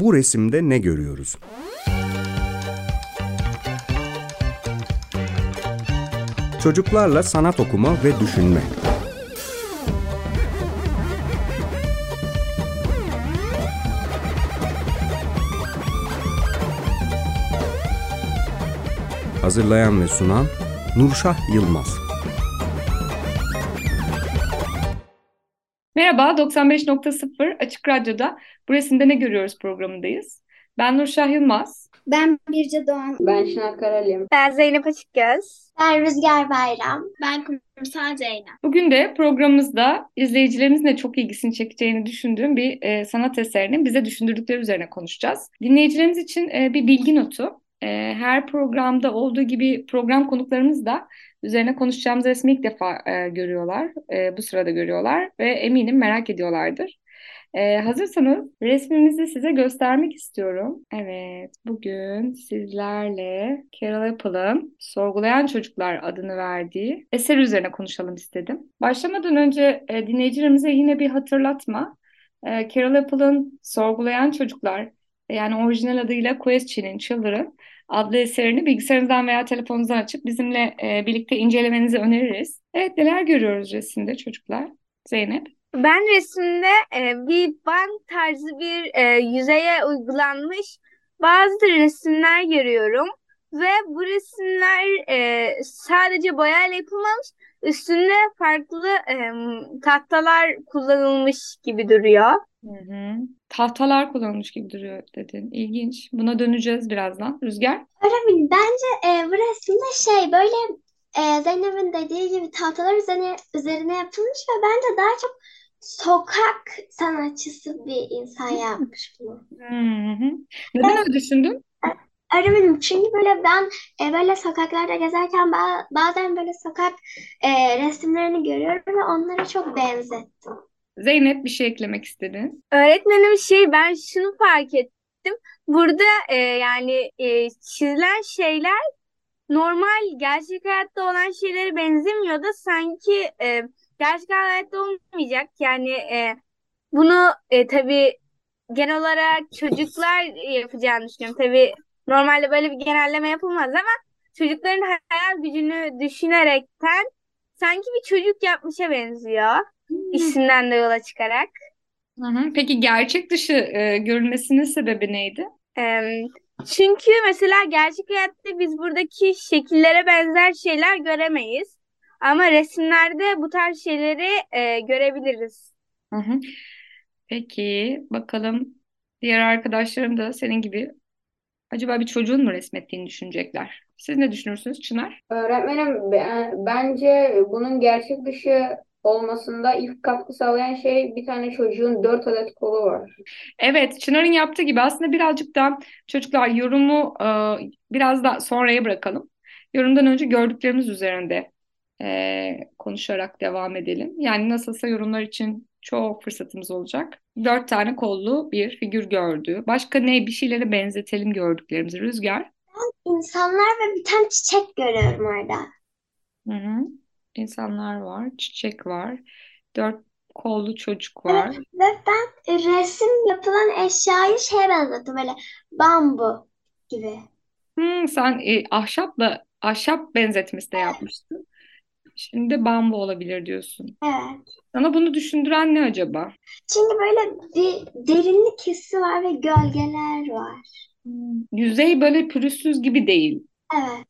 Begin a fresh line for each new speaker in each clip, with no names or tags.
Bu resimde ne görüyoruz? Çocuklarla sanat okuma ve düşünme. Hazırlayan ve sunan Nurşah Yılmaz.
Merhaba, 95.0 Açık Radyo'da Bu Resimde Ne Görüyoruz programındayız. Ben Nurşah Yılmaz.
Ben Birce Doğan.
Ben Şınar Karalıyım.
Ben Zeynep Açıkgöz.
Ben Rüzgar Bayram.
Ben Kumsal Zeynep.
Bugün de programımızda izleyicilerimizin de çok ilgisini çekeceğini düşündüğüm bir e, sanat eserinin bize düşündürdükleri üzerine konuşacağız. Dinleyicilerimiz için e, bir bilgi notu. E, her programda olduğu gibi program konuklarımız da üzerine konuşacağımız resmi ilk defa e, görüyorlar. E, bu sırada görüyorlar ve eminim merak ediyorlardır. Ee, hazırsanız resmimizi size göstermek istiyorum. Evet, bugün sizlerle Carol Apple'ın Sorgulayan Çocuklar adını verdiği eser üzerine konuşalım istedim. Başlamadan önce e, dinleyicilerimize yine bir hatırlatma. E, Carol Apple'ın Sorgulayan Çocuklar yani orijinal adıyla Questioning Children adlı eserini bilgisayarınızdan veya telefonunuzdan açıp bizimle e, birlikte incelemenizi öneririz. Evet, neler görüyoruz resimde çocuklar? Zeynep?
Ben resimde e, bir band tarzı bir e, yüzeye uygulanmış bazı resimler görüyorum. Ve bu resimler e, sadece boyayla yapılmamış, üstünde farklı e, tahtalar kullanılmış gibi duruyor.
Hı hı. Tahtalar kullanılmış gibi duruyor dedin. İlginç. Buna döneceğiz birazdan. Rüzgar?
Öğretmenim bence e, bu resimde şey böyle e, Zeynep'in dediği gibi tahtalar üzerine, üzerine yapılmış ve bence daha çok sokak sanatçısı bir insan yapmış bunu.
Hı hı. Neden öyle düşündün?
Öğretmenim çünkü böyle ben e, böyle sokaklarda gezerken ba- bazen böyle sokak e, resimlerini görüyorum ve onlara çok benzettim.
Zeynep bir şey eklemek istedin.
Öğretmenim şey ben şunu fark ettim. Burada e, yani e, çizilen şeyler normal gerçek hayatta olan şeylere benzemiyor da sanki e, gerçek hayatta olmayacak. Yani e, bunu e, tabii genel olarak çocuklar yapacağını düşünüyorum. Tabii normalde böyle bir genelleme yapılmaz ama çocukların hayal gücünü düşünerekten sanki bir çocuk yapmışa benziyor. Hmm. İsimden de yola çıkarak.
Hı hı. Peki gerçek dışı e, görünmesinin sebebi neydi?
E, çünkü mesela gerçek hayatta biz buradaki şekillere benzer şeyler göremeyiz. Ama resimlerde bu tarz şeyleri e, görebiliriz.
Hı hı. Peki bakalım diğer arkadaşlarım da senin gibi acaba bir çocuğun mu resmettiğini düşünecekler. Siz ne düşünürsünüz Çınar?
Öğretmenim bence bunun gerçek dışı olmasında ilk katkı sağlayan şey bir tane çocuğun dört adet kolu var.
Evet, Çınar'ın yaptığı gibi aslında birazcık da çocuklar yorumu e, biraz da sonraya bırakalım. Yorumdan önce gördüklerimiz üzerinde e, konuşarak devam edelim. Yani nasılsa yorumlar için çok fırsatımız olacak. Dört tane kollu bir figür gördü. Başka ne? Bir şeylere benzetelim gördüklerimizi. Rüzgar?
Ben insanlar ve bir tane çiçek görüyorum orada.
Hı hı. İnsanlar var, çiçek var, dört kollu çocuk var.
Evet, ve ben resim yapılan eşyayı şeye benzettim böyle bambu gibi.
Hmm, sen e, ahşapla ahşap benzetmesi de
Evet.
yapmıştın. Şimdi bambu olabilir diyorsun.
Evet.
Sana bunu düşündüren ne acaba?
Çünkü böyle bir derinlik hissi var ve gölgeler var.
Hmm, Yüzey böyle pürüzsüz gibi değil.
Evet.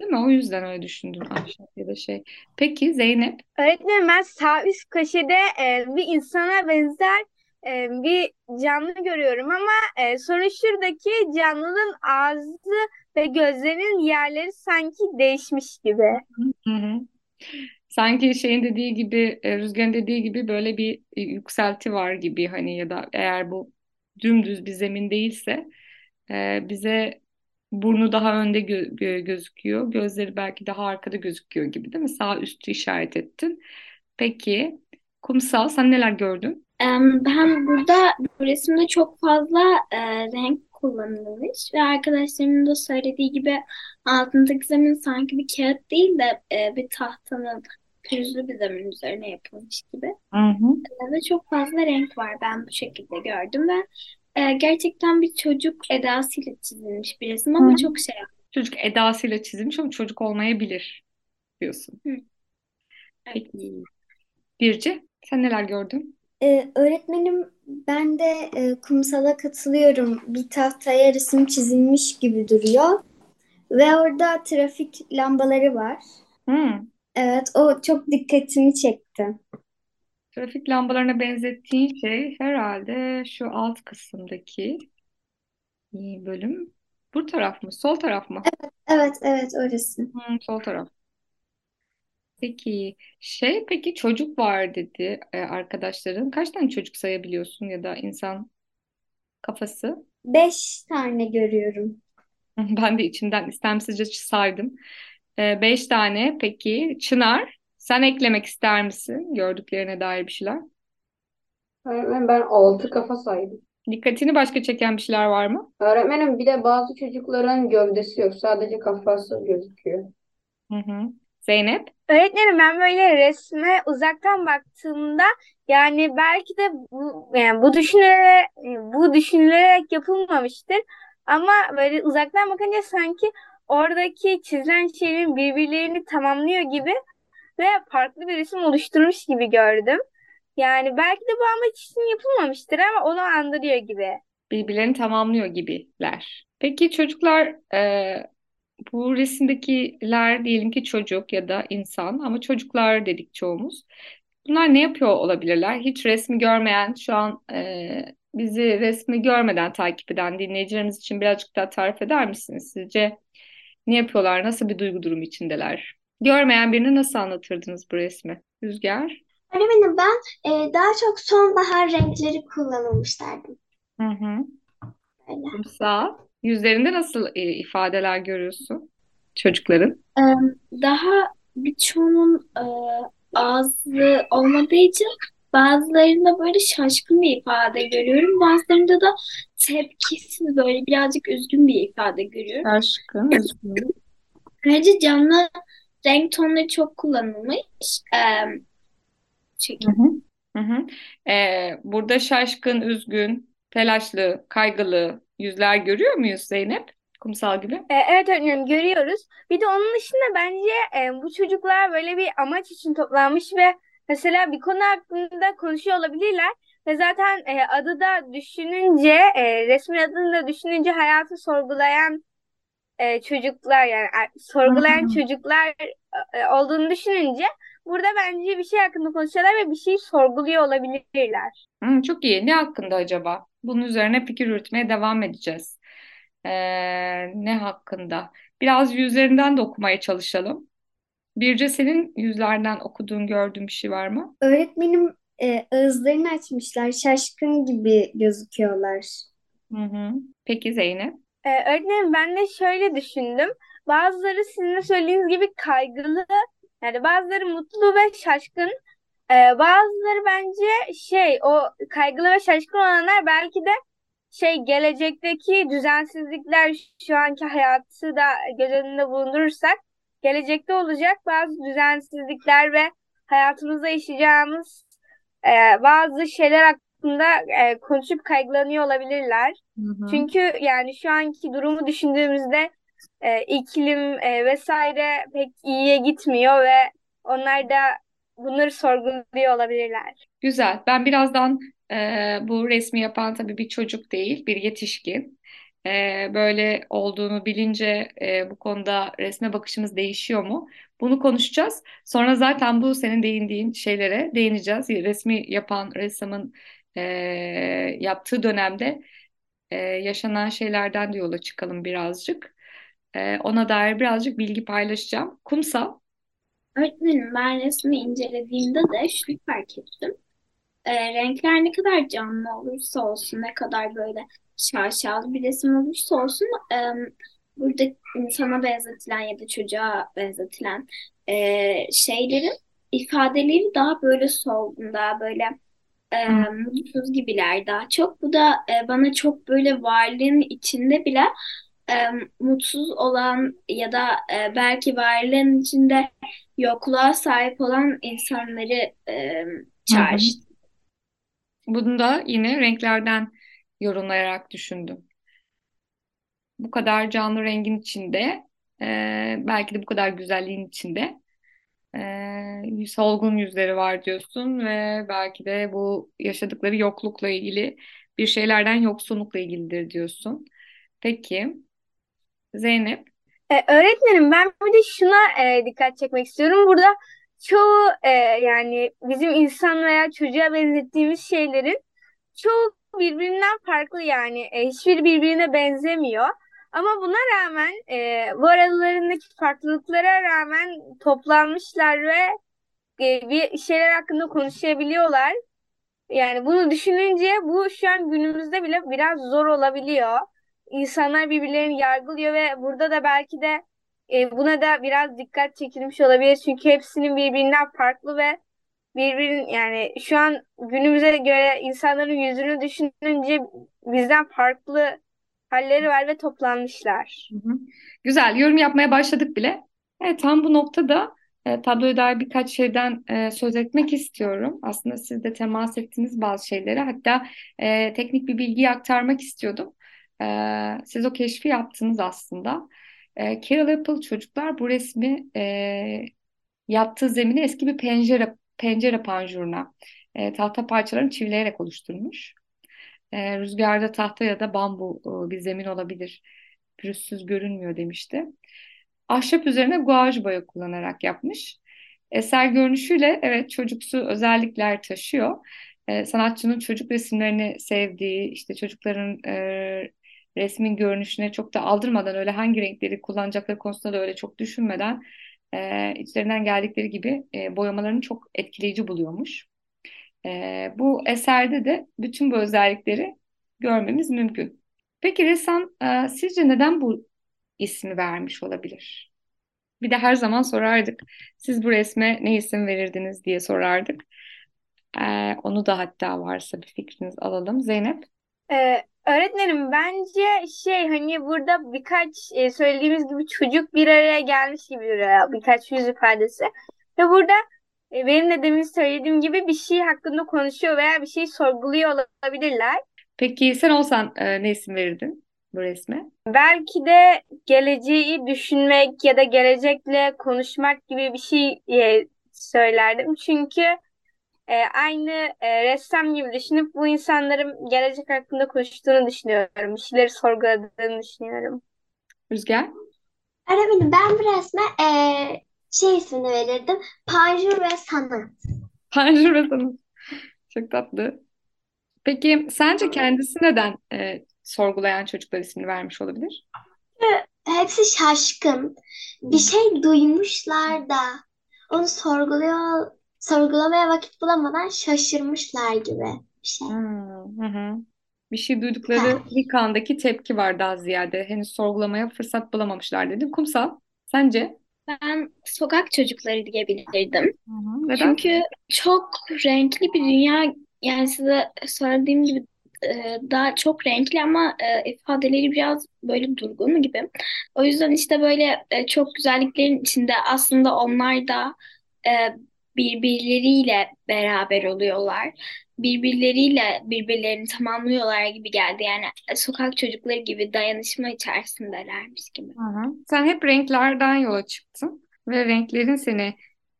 Değil mi? O yüzden öyle düşündün ahşap ya da şey. Peki Zeynep?
Öğretmenim ben sağ üst köşede e, bir insana benzer e, bir canlı görüyorum ama e, sonra şuradaki canlının ağzı ve gözlerinin yerleri sanki değişmiş gibi.
Hı hı. Sanki şeyin dediği gibi, e, Rüzgar'ın dediği gibi böyle bir e, yükselti var gibi hani ya da eğer bu dümdüz bir zemin değilse e, bize burnu daha önde gö- gö- gözüküyor, gözleri belki daha arkada gözüküyor gibi değil mi? Sağ üstü işaret ettin. Peki, Kumsal sen neler gördün?
Ben burada bu resimde çok fazla e, renk kullanılmış ve arkadaşlarımın da söylediği gibi altındaki zemin sanki bir kağıt değil de e, bir tahtanın pürüzlü bir zemin üzerine yapılmış gibi.
Hı hı.
E, Ve çok fazla renk var. Ben bu şekilde gördüm ve e, gerçekten bir çocuk edasıyla çizilmiş bir resim ama
hı.
çok şey
Çocuk edasıyla çizilmiş ama çocuk olmayabilir diyorsun.
Hı, evet.
Peki. Birce, sen neler gördün?
Ee, öğretmenim ben de e, kumsala katılıyorum. Bir tahtaya resim çizilmiş gibi duruyor. Ve orada trafik lambaları var.
Hmm.
Evet, o çok dikkatimi çekti.
Trafik lambalarına benzettiğin şey herhalde şu alt kısımdaki bölüm. Bu taraf mı? Sol taraf mı?
Evet, evet orası.
Hmm, sol taraf. Peki şey peki çocuk var dedi e, arkadaşların. Kaç tane çocuk sayabiliyorsun ya da insan kafası?
Beş tane görüyorum.
Ben de içimden istemsizce saydım. E, beş tane. Peki Çınar, sen eklemek ister misin gördüklerine dair bir şeyler?
Öğretmenim ben altı kafa saydım.
Dikkatini başka çeken bir şeyler var mı?
Öğretmenim bir de bazı çocukların gövdesi yok. Sadece kafası gözüküyor.
Hı hı. Zeynep?
Öğretmenim ben böyle resme uzaktan baktığımda yani belki de bu yani bu düşünülerek bu düşünülerek yapılmamıştır ama böyle uzaktan bakınca sanki oradaki çizilen şeylerin birbirlerini tamamlıyor gibi ve farklı bir resim oluşturmuş gibi gördüm. Yani belki de bu amaç için yapılmamıştır ama onu andırıyor gibi.
birbirlerini tamamlıyor gibiler. Peki çocuklar e, bu resimdekiler diyelim ki çocuk ya da insan ama çocuklar dedik çoğumuz. Bunlar ne yapıyor olabilirler? Hiç resmi görmeyen, şu an e, bizi resmi görmeden takip eden dinleyicilerimiz için birazcık daha tarif eder misiniz? Sizce ne yapıyorlar? Nasıl bir duygu durumu içindeler? Görmeyen birine nasıl anlatırdınız bu resmi? Rüzgar?
Öğretmenim ben e, daha çok sonbahar renkleri kullanılmış derdim.
Hı hı.
Öyle.
Kumsal. Yüzlerinde nasıl e, ifadeler görüyorsun çocukların?
Daha birçoğunun e, ağzı olmadığı için bazılarında böyle şaşkın bir ifade görüyorum. Bazılarında da tepkisiz böyle birazcık üzgün bir ifade görüyorum.
Aşkın, üzgün.
Ayrıca canlı renk tonları çok kullanılmış. E, şekil.
Hı hı. Hı hı. Ee, burada şaşkın, üzgün, telaşlı, kaygılı yüzler görüyor muyuz Zeynep? Kumsal gibi.
E, Evet öğretmenim görüyoruz. Bir de onun dışında bence e, bu çocuklar böyle bir amaç için toplanmış ve mesela bir konu hakkında konuşuyor olabilirler. Ve zaten e, adı da düşününce, e, resmin adını da düşününce hayatı sorgulayan e, çocuklar yani sorgulayan çocuklar e, olduğunu düşününce burada bence bir şey hakkında konuşuyorlar ve bir şeyi sorguluyor olabilirler.
Hı, çok iyi. Ne hakkında acaba? Bunun üzerine fikir yürütmeye devam edeceğiz. Ee, ne hakkında? Biraz yüzlerinden de okumaya çalışalım. Birce senin yüzlerden okuduğun, gördüğün bir şey var mı?
Öğretmenim e, ağızlarını açmışlar, şaşkın gibi gözüküyorlar.
Hı hı. Peki Zeynep?
Ee, öğretmenim ben de şöyle düşündüm. Bazıları sizin de söylediğiniz gibi kaygılı, yani bazıları mutlu ve şaşkın. Ee, bazıları bence şey o kaygılı ve şaşkın olanlar belki de şey gelecekteki düzensizlikler şu anki hayatı da göz önünde bulundurursak gelecekte olacak bazı düzensizlikler ve hayatımızda yaşayacağımız e, bazı şeyler hakkında e, konuşup kaygılanıyor olabilirler.
Hı hı.
Çünkü yani şu anki durumu düşündüğümüzde e, iklim e, vesaire pek iyiye gitmiyor ve onlar da bunları sorguluyor olabilirler.
Güzel. Ben birazdan e, bu resmi yapan tabii bir çocuk değil, bir yetişkin. E, böyle olduğunu bilince e, bu konuda resme bakışımız değişiyor mu? Bunu konuşacağız. Sonra zaten bu senin değindiğin şeylere değineceğiz. Resmi yapan ressamın e, yaptığı dönemde e, yaşanan şeylerden de yola çıkalım birazcık. E, ona dair birazcık bilgi paylaşacağım. Kumsal.
Öğretmenim ben resmi incelediğimde de şunu fark ettim. E, renkler ne kadar canlı olursa olsun, ne kadar böyle şaşalı bir resim olursa olsun, e, burada insana benzetilen ya da çocuğa benzetilen e, şeylerin ifadeleri daha böyle solgun, daha böyle e, mutsuz gibiler daha çok. Bu da e, bana çok böyle varlığın içinde bile e, mutsuz olan ya da e, belki varlığın içinde yokluğa sahip olan insanları e, çağrıştı.
Bunu da yine renklerden yorumlayarak düşündün? Bu kadar canlı rengin içinde, e, belki de bu kadar güzelliğin içinde e, solgun yüzleri var diyorsun ve belki de bu yaşadıkları yoklukla ilgili bir şeylerden yoksunlukla ilgilidir diyorsun. Peki Zeynep?
E, öğretmenim ben bir de şuna e, dikkat çekmek istiyorum. Burada çoğu e, yani bizim insan veya çocuğa benzettiğimiz şeylerin çoğu birbirinden farklı yani e, hiçbir birbirine benzemiyor. Ama buna rağmen e, bu aralarındaki farklılıklara rağmen toplanmışlar ve e, bir şeyler hakkında konuşabiliyorlar. Yani bunu düşününce bu şu an günümüzde bile biraz zor olabiliyor. İnsanlar birbirlerini yargılıyor ve burada da belki de e, buna da biraz dikkat çekilmiş olabilir. Çünkü hepsinin birbirinden farklı ve birbirinin yani şu an günümüze göre insanların yüzünü düşününce bizden farklı halleri var ve toplanmışlar.
Hı hı. Güzel, yorum yapmaya başladık bile. Evet, tam bu noktada e, tabloya dair birkaç şeyden e, söz etmek istiyorum. Aslında siz de temas ettiğiniz bazı şeylere, hatta e, teknik bir bilgiyi aktarmak istiyordum. E, siz o keşfi yaptınız aslında. E, Carol Apple çocuklar bu resmi e, yaptığı zemini eski bir pencere pencere panjuruna e, tahta parçalarını çivileyerek oluşturmuş. E, rüzgarda tahta ya da bambu e, bir zemin olabilir. Pürüzsüz görünmüyor demişti. Ahşap üzerine guaj boya kullanarak yapmış. Eser görünüşüyle evet çocuksu özellikler taşıyor. E, sanatçının çocuk resimlerini sevdiği, işte çocukların e, resmin görünüşüne çok da aldırmadan öyle hangi renkleri kullanacakları konusunda da öyle çok düşünmeden e, içlerinden geldikleri gibi e, boyamalarını çok etkileyici buluyormuş. E, bu eserde de bütün bu özellikleri görmemiz mümkün. Peki ressam e, sizce neden bu ismi vermiş olabilir? Bir de her zaman sorardık. Siz bu resme ne isim verirdiniz diye sorardık. E, onu da hatta varsa bir fikriniz alalım. Zeynep?
Ee, öğretmenim bence şey hani burada birkaç e, söylediğimiz gibi çocuk bir araya gelmiş gibi duruyor. Birkaç yüz ifadesi. Ve burada e, benim de demin söylediğim gibi bir şey hakkında konuşuyor veya bir şey sorguluyor olabilirler.
Peki sen olsan e, ne isim verirdin bu resme?
Belki de geleceği düşünmek ya da gelecekle konuşmak gibi bir şey e, söylerdim. Çünkü e, aynı e, ressam gibi düşünüp bu insanların gelecek hakkında konuştuğunu düşünüyorum. Bir şeyleri sorguladığını düşünüyorum.
Rüzgar?
Öğretmenim ben bu resme eee, şey ismini verirdim. Panjur ve Sanat.
Panjur ve sanat. Çok tatlı. Peki sence kendisi neden e, sorgulayan çocuklar ismini vermiş olabilir?
Hepsi şaşkın. Bir şey duymuşlar da onu sorguluyor, sorgulamaya vakit bulamadan şaşırmışlar gibi bir şey.
Hmm, hı hı. Bir şey duydukları ilk andaki tepki var daha ziyade. Henüz sorgulamaya fırsat bulamamışlar dedin. Kumsal, sence?
Ben sokak çocukları diyebilirdim.
Hı hı. Neden?
Çünkü çok renkli bir dünya. Yani size söylediğim gibi e, daha çok renkli ama e, ifadeleri biraz böyle durgun gibi. O yüzden işte böyle e, çok güzelliklerin içinde aslında onlar da e, birbirleriyle beraber oluyorlar. Birbirleriyle birbirlerini tamamlıyorlar gibi geldi. Yani sokak çocukları gibi dayanışma içerisindelermiş gibi.
Hı. Sen hep renklerden yola çıktın ve renklerin seni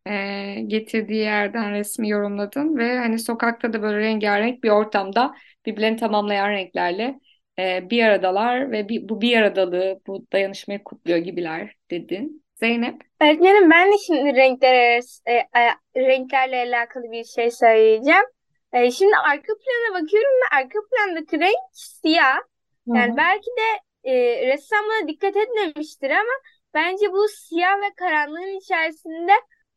e, getirdiği yerden resmi yorumladın ve hani sokakta da böyle rengarenk bir ortamda birbirlerini tamamlayan renklerle e, bir aradalar ve bir, bu bir aradalığı, bu dayanışmayı kutluyor gibiler dedin. Zeynep?
Öğretmenim ben de şimdi renkler arası- e, e, renklerle alakalı bir şey söyleyeceğim. E, şimdi arka plana bakıyorum ve arka plandaki renk siyah.
Hı
Yani
hı.
belki de e, ressam buna dikkat etmemiştir ama bence bu siyah ve karanlığın içerisinde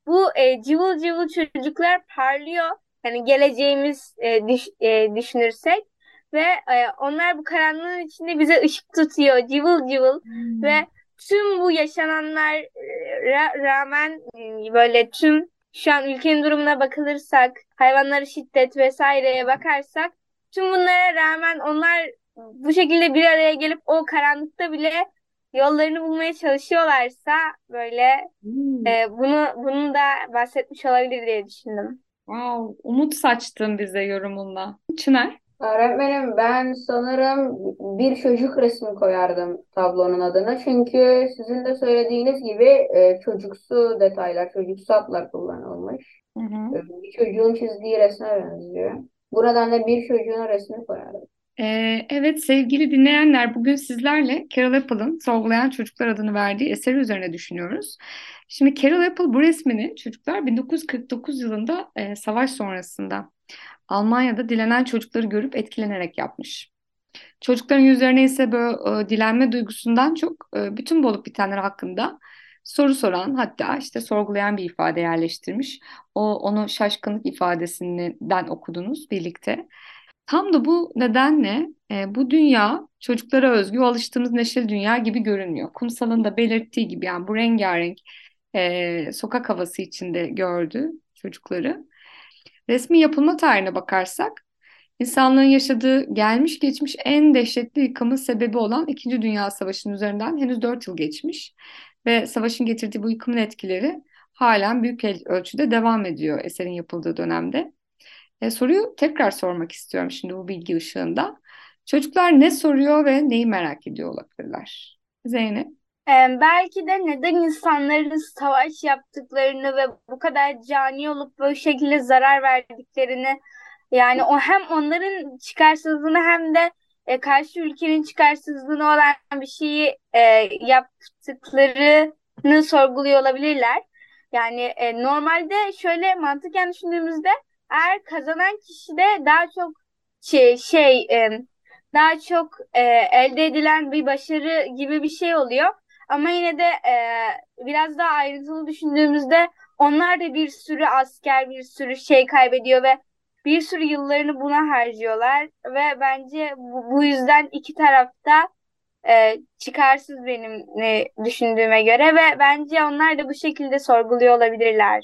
bu e, cıvıl cıvıl çocuklar parlıyor. Yani geleceğimiz e, düş- e, düşünürsek ve e, onlar bu karanlığın içinde bize ışık tutuyor cıvıl cıvıl ve tüm bu yaşananlara rağmen e, böyle tüm şu an ülkenin durumuna bakılırsak, hayvanlara şiddet vesaireye bakarsak tüm bunlara rağmen onlar bu şekilde bir araya gelip o karanlıkta bile yollarını bulmaya çalışıyorlarsa böyle
Hmm.
e, bunu bunu da bahsetmiş olabilir diye düşündüm.
Wow, umut saçtın bize yorumunla. Çınar?
Öğretmenim ben sanırım bir çocuk resmi koyardım tablonun adına. Çünkü sizin de söylediğiniz gibi e, çocuksu detaylar, çocuksu hatlar kullanılmış.
Hı hı.
E, Bir çocuğun çizdiği resme benziyor. Bu nedenle bir çocuğun resmini koyardım.
Ee, evet sevgili dinleyenler bugün sizlerle Carol Apple'ın Sorgulayan Çocuklar adını verdiği eseri üzerine düşünüyoruz. Şimdi Carol Apple bu resmini çocuklar 1949 yılında e, savaş sonrasında Almanya'da dilenen çocukları görüp etkilenerek yapmış. Çocukların yüzlerine ise böyle e, dilenme duygusundan çok e, bütün bu olup bitenler hakkında soru soran hatta işte sorgulayan bir ifade yerleştirmiş. O onu şaşkınlık ifadesinden okudunuz birlikte. Tam da bu nedenle e, bu dünya çocuklara özgü alıştığımız neşeli dünya gibi görünmüyor. Kumsal'ın da belirttiği gibi yani bu rengarenk e, sokak havası içinde gördü çocukları. Resmin yapılma tarihine bakarsak insanlığın yaşadığı gelmiş geçmiş en dehşetli yıkımın sebebi olan İkinci Dünya Savaşı'nın üzerinden henüz 4 yıl geçmiş ve savaşın getirdiği bu yıkımın etkileri halen büyük ölçüde devam ediyor eserin yapıldığı dönemde. E, soruyu tekrar sormak istiyorum şimdi bu bilgi ışığında. Çocuklar ne soruyor ve neyi merak ediyor olabilirler? Zeynep.
Ee, belki de neden insanların savaş yaptıklarını ve bu kadar cani olup böyle şekilde zarar verdiklerini yani o hem onların çıkarsızlığını hem de e, karşı ülkenin çıkarsızlığına olan bir şeyi e, yaptıklarını sorguluyor olabilirler. Yani e, normalde şöyle mantıken düşündüğümüzde eğer kazanan kişi de daha çok şey, şey daha çok e, elde edilen bir başarı gibi bir şey oluyor. Ama yine de e, biraz daha ayrıntılı düşündüğümüzde onlar da bir sürü asker, bir sürü şey kaybediyor ve bir sürü yıllarını buna harcıyorlar ve bence bu, bu yüzden iki tarafta e, çıkarsız benim e, düşündüğüme göre ve bence onlar da bu şekilde sorguluyor olabilirler.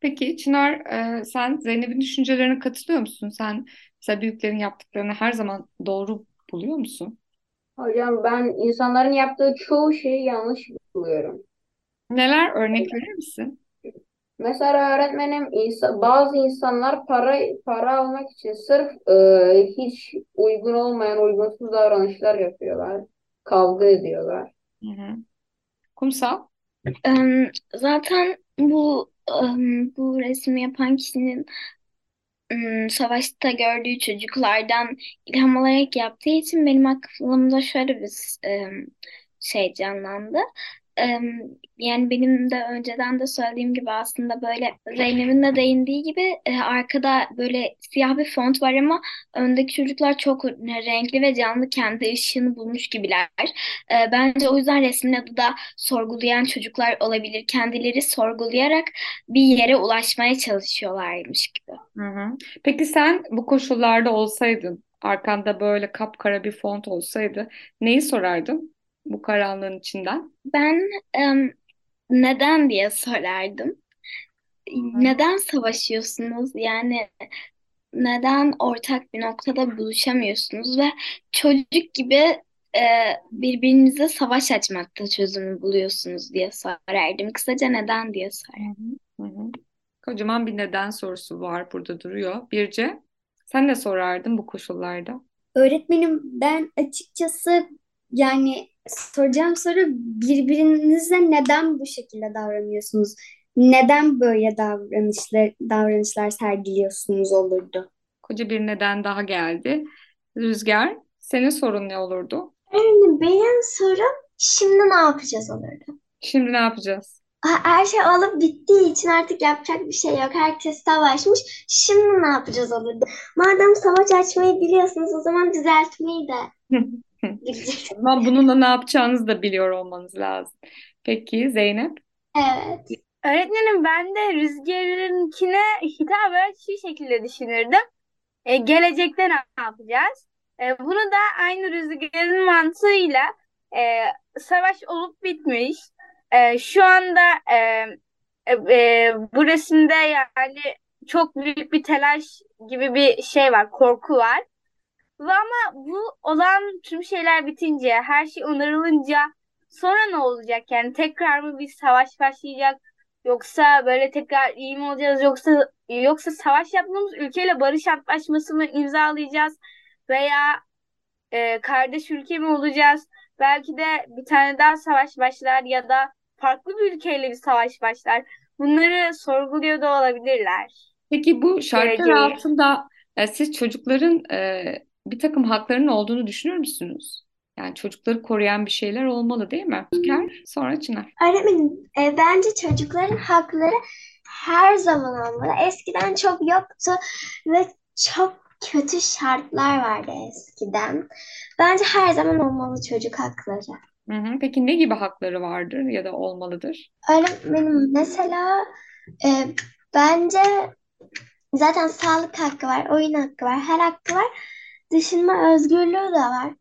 Peki Çınar, e, sen Zeynep'in düşüncelerine katılıyor musun? Sen mesela büyüklerin yaptıklarını her zaman doğru buluyor musun?
Hocam ben insanların yaptığı çoğu şeyi yanlış buluyorum.
Neler örnek verir misin?
Mesela öğretmenim insa- bazı insanlar para para almak için sırf e, hiç uygun olmayan uygunsuz davranışlar yapıyorlar. Kavga ediyorlar.
Hı hı. Kumsal?
Em, Zaten bu em, bu resmi yapan kişinin savaşta gördüğü çocuklardan ilham alarak yaptığı için benim aklımda şöyle bir em, şey canlandı. Yani benim de önceden de söylediğim gibi aslında böyle Zeynep'in de değindiği gibi e, arkada böyle siyah bir font var ama öndeki çocuklar çok renkli ve canlı kendi ışığını bulmuş gibiler. E, Bence o yüzden resmin adı da sorgulayan çocuklar olabilir. Kendileri sorgulayarak bir yere ulaşmaya çalışıyorlarmış gibi.
Hı hı. Peki sen bu koşullarda olsaydın, arkanda böyle kapkara bir font olsaydı neyi sorardın bu karanlığın içinden?
Ben em, neden diye sorardım. Neden savaşıyorsunuz? Yani neden ortak bir noktada buluşamıyorsunuz ve çocuk gibi e, birbirinize savaş açmakta çözümü buluyorsunuz diye sorardım. Kısaca neden diye sorardım.
hı hı. Kocaman bir neden sorusu var burada duruyor. Birce, sen ne sorardın bu koşullarda?
Öğretmenim ben açıkçası yani soracağım soru birbirinize neden bu şekilde davranıyorsunuz? Neden böyle davranışlar davranışlar sergiliyorsunuz olurdu?
Koca bir neden daha geldi. Rüzgar, senin sorun ne olurdu?
Yani benim sorum şimdi ne yapacağız olurdu?
Şimdi ne yapacağız?
Her şey olup bittiği için artık yapacak bir şey yok. Herkes savaşmış. Şimdi ne yapacağız olurdu? Madem savaş açmayı biliyorsunuz o zaman düzeltmeyi de.
Ama bununla ne yapacağınızı da biliyor olmanız lazım. Peki Zeynep?
Evet.
Öğretmenim ben de Rüzgar'ınkine hitaben şu şekilde düşünürdüm. E, gelecekte ne yapacağız? E, bunu da aynı Rüzgar'ın mantığıyla e, savaş olup bitmiş. E, şu anda e, e, e, bu resimde yani çok büyük bir telaş gibi bir şey var, korku var. Ve ama bu olan tüm şeyler bitince, her şey onarılınca sonra ne olacak? Yani tekrar mı bir savaş başlayacak? Yoksa böyle tekrar iyi mi olacağız yoksa yoksa savaş yaptığımız ülkeyle barış antlaşması mı imzalayacağız veya e, kardeş ülke mi olacağız? Belki de bir tane daha savaş başlar ya da farklı bir ülkeyle bir savaş başlar. Bunları sorguluyor da olabilirler.
Peki bu şartlar
Geleceği.
altında e, siz çocukların e, bir takım haklarının olduğunu düşünür müsünüz? Yani çocukları koruyan bir şeyler olmalı değil mi? Ker, sonra Çınar.
Öğretmenim, e, bence çocukların hakları her zaman olmalı. Eskiden çok yoktu ve çok kötü şartlar vardı eskiden. Bence her zaman olmalı çocuk hakları.
Hı hı. Peki ne gibi hakları vardır ya da olmalıdır?
Öğretmenim mesela e, bence zaten sağlık hakkı var, oyun hakkı var, her hakkı var. Düşünme özgürlüğü de var.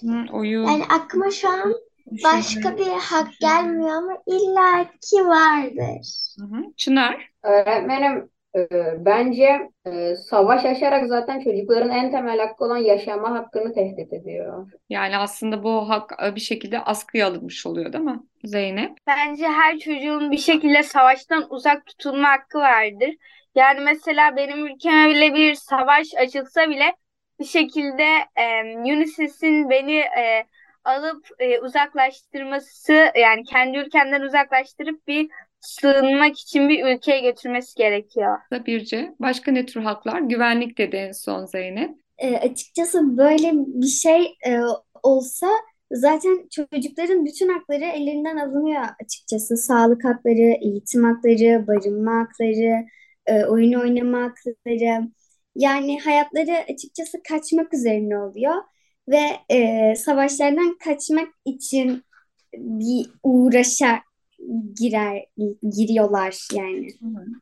Hı, oyun,
Yani aklıma şu an
düşünme.
başka bir hak gelmiyor ama illaki vardır.
Hı hı. Çınar.
Öğretmenim e, bence e, savaş açarak zaten çocukların en temel hakkı olan yaşama hakkını tehdit ediyor.
Yani aslında bu hak e, bir şekilde askıya alınmış oluyor değil mi? Zeynep.
Bence her çocuğun bir şekilde savaştan uzak tutulma hakkı vardır. Yani mesela benim ülkeme bile bir savaş açılsa bile bir şekilde e, UNICEF'in beni e, alıp e, uzaklaştırması yani kendi ülkemden uzaklaştırıp bir sığınmak için bir ülkeye götürmesi gerekiyor.
Birce. Başka ne tür haklar? Güvenlik dedi en son Zeynep.
E, açıkçası böyle bir şey e, olsa zaten çocukların bütün hakları ellerinden alınıyor açıkçası. Sağlık hakları, eğitim hakları, barınma hakları, e, oyun oynama hakları. Yani hayatları açıkçası kaçmak üzerine oluyor ve e, savaşlardan kaçmak için bir uğraşa girer giriyorlar yani.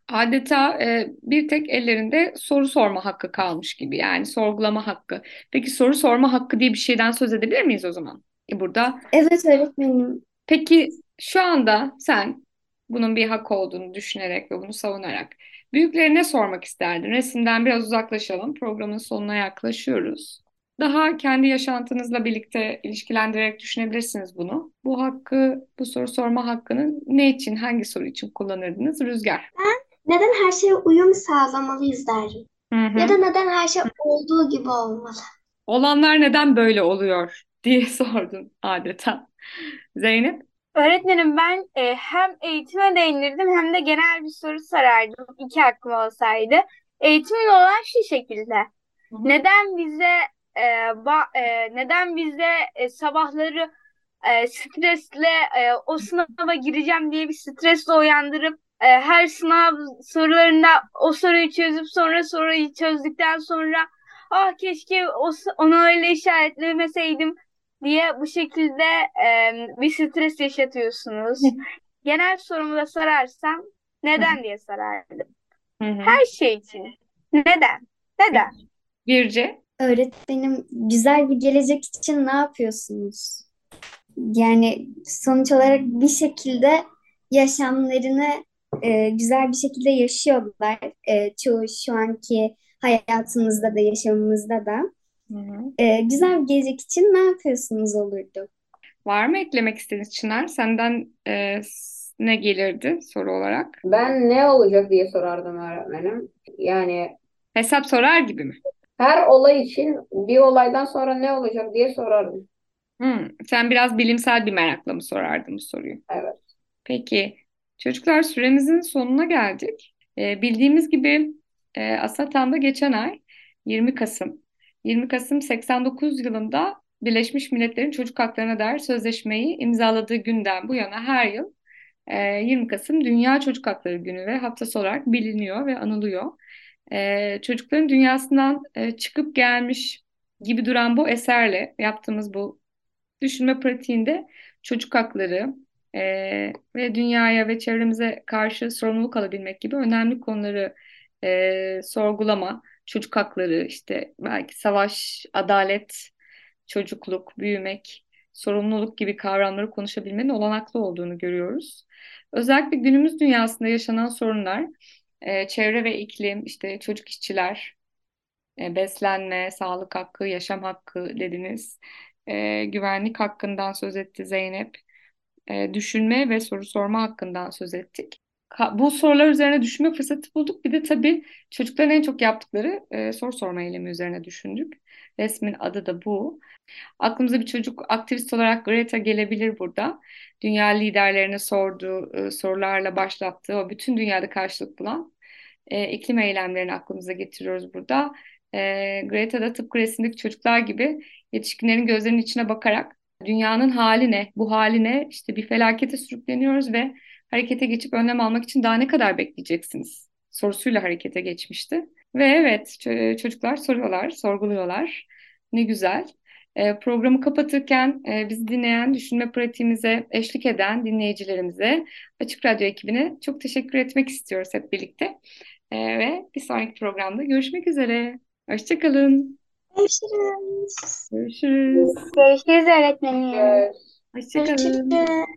Adeta e, bir tek ellerinde soru sorma hakkı kalmış gibi yani sorgulama hakkı. Peki soru sorma hakkı diye bir şeyden söz edebilir miyiz o zaman? E, burada
Evet öğretmenim.
peki şu anda sen bunun bir hak olduğunu düşünerek ve bunu savunarak büyüklerine sormak isterdin. Resimden biraz uzaklaşalım. Programın sonuna yaklaşıyoruz. Daha kendi yaşantınızla birlikte ilişkilendirerek düşünebilirsiniz bunu. Bu hakkı, bu soru sorma hakkını ne için, hangi soru için kullanırdınız? Rüzgar.
Neden her şeye uyum sağlamalıyız derim. Ya da neden her şey olduğu gibi olmalı?
Olanlar neden böyle oluyor diye sordun adeta. Zeynep.
Öğretmenim ben e, hem eğitime değinirdim hem de genel bir soru sorardım iki hakkım olsaydı. Eğitimin olan şu şekilde. Neden bize e, ba- e, neden bize e, sabahları e, stresle e, o sınava gireceğim diye bir stresle uyandırıp e, her sınav sorularında o soruyu çözüp sonra soruyu çözdükten sonra ah keşke o, onu öyle işaretlemeseydim diye bu şekilde e, bir stres yaşatıyorsunuz. Genel sorumu da sorarsam neden diye sorardım.
Hı hı.
Her şey için. Neden? Neden?
Birce.
Öğretmenim güzel bir gelecek için ne yapıyorsunuz? Yani sonuç olarak bir şekilde yaşamlarını e, güzel bir şekilde yaşıyorlar. E, çoğu şu anki hayatımızda da yaşamımızda da.
Hı hı.
E, güzel bir gelecek için ne yapıyorsunuz olurdu?
Var mı eklemek istediğiniz Çınar? Senden e, ne gelirdi soru olarak?
Ben ne olacak diye sorardım öğretmenim. Yani
Hesap sorar gibi mi?
her olay için bir olaydan sonra ne olacak diye sorardım.
Hı, sen biraz bilimsel bir merakla mı sorardın bu soruyu?
Evet.
Peki çocuklar süremizin sonuna geldik. Ee, bildiğimiz gibi e, Asatan'da geçen ay 20 Kasım 20 Kasım 89 yılında Birleşmiş Milletler'in çocuk haklarına dair sözleşmeyi imzaladığı günden bu yana her yıl e, 20 Kasım Dünya Çocuk Hakları Günü ve haftası olarak biliniyor ve anılıyor. E, çocukların dünyasından e, çıkıp gelmiş gibi duran bu eserle yaptığımız bu düşünme pratiğinde çocuk hakları e, ve dünyaya ve çevremize karşı sorumluluk alabilmek gibi önemli konuları e, sorgulama, çocuk hakları, işte belki savaş, adalet, çocukluk, büyümek, sorumluluk gibi kavramları konuşabilmenin olanaklı olduğunu görüyoruz. Özellikle günümüz dünyasında yaşanan sorunlar, e, çevre ve iklim, işte çocuk işçiler, e, beslenme, sağlık hakkı, yaşam hakkı dediniz. E, güvenlik hakkından söz etti Zeynep. E, düşünme ve soru sorma hakkından söz ettik. Bu sorular üzerine düşünme fırsatı bulduk. Bir de tabii çocukların en çok yaptıkları e, soru sorma eylemi üzerine düşündük. Resmin adı da bu. Aklımıza bir çocuk aktivist olarak Greta gelebilir burada. Dünya liderlerine sorduğu e, sorularla başlattığı o bütün dünyada karşılık bulan e, iklim eylemlerini aklımıza getiriyoruz burada. E, Greta da tıpkı resimdeki çocuklar gibi yetişkinlerin gözlerinin içine bakarak dünyanın hali ne, bu haline işte bir felakete sürükleniyoruz ve harekete geçip önlem almak için daha ne kadar bekleyeceksiniz sorusuyla harekete geçmişti. Ve evet ço- çocuklar soruyorlar, sorguluyorlar. Ne güzel. E, programı kapatırken e, bizi dinleyen, düşünme pratiğimize eşlik eden dinleyicilerimize, Açık Radyo ekibine çok teşekkür etmek istiyoruz hep birlikte. E, ve bir sonraki programda görüşmek üzere. Hoşçakalın.
Görüşürüz.
Görüşürüz.
Görüşürüz öğretmenim.
Hoşçakalın.
Görüşürüz.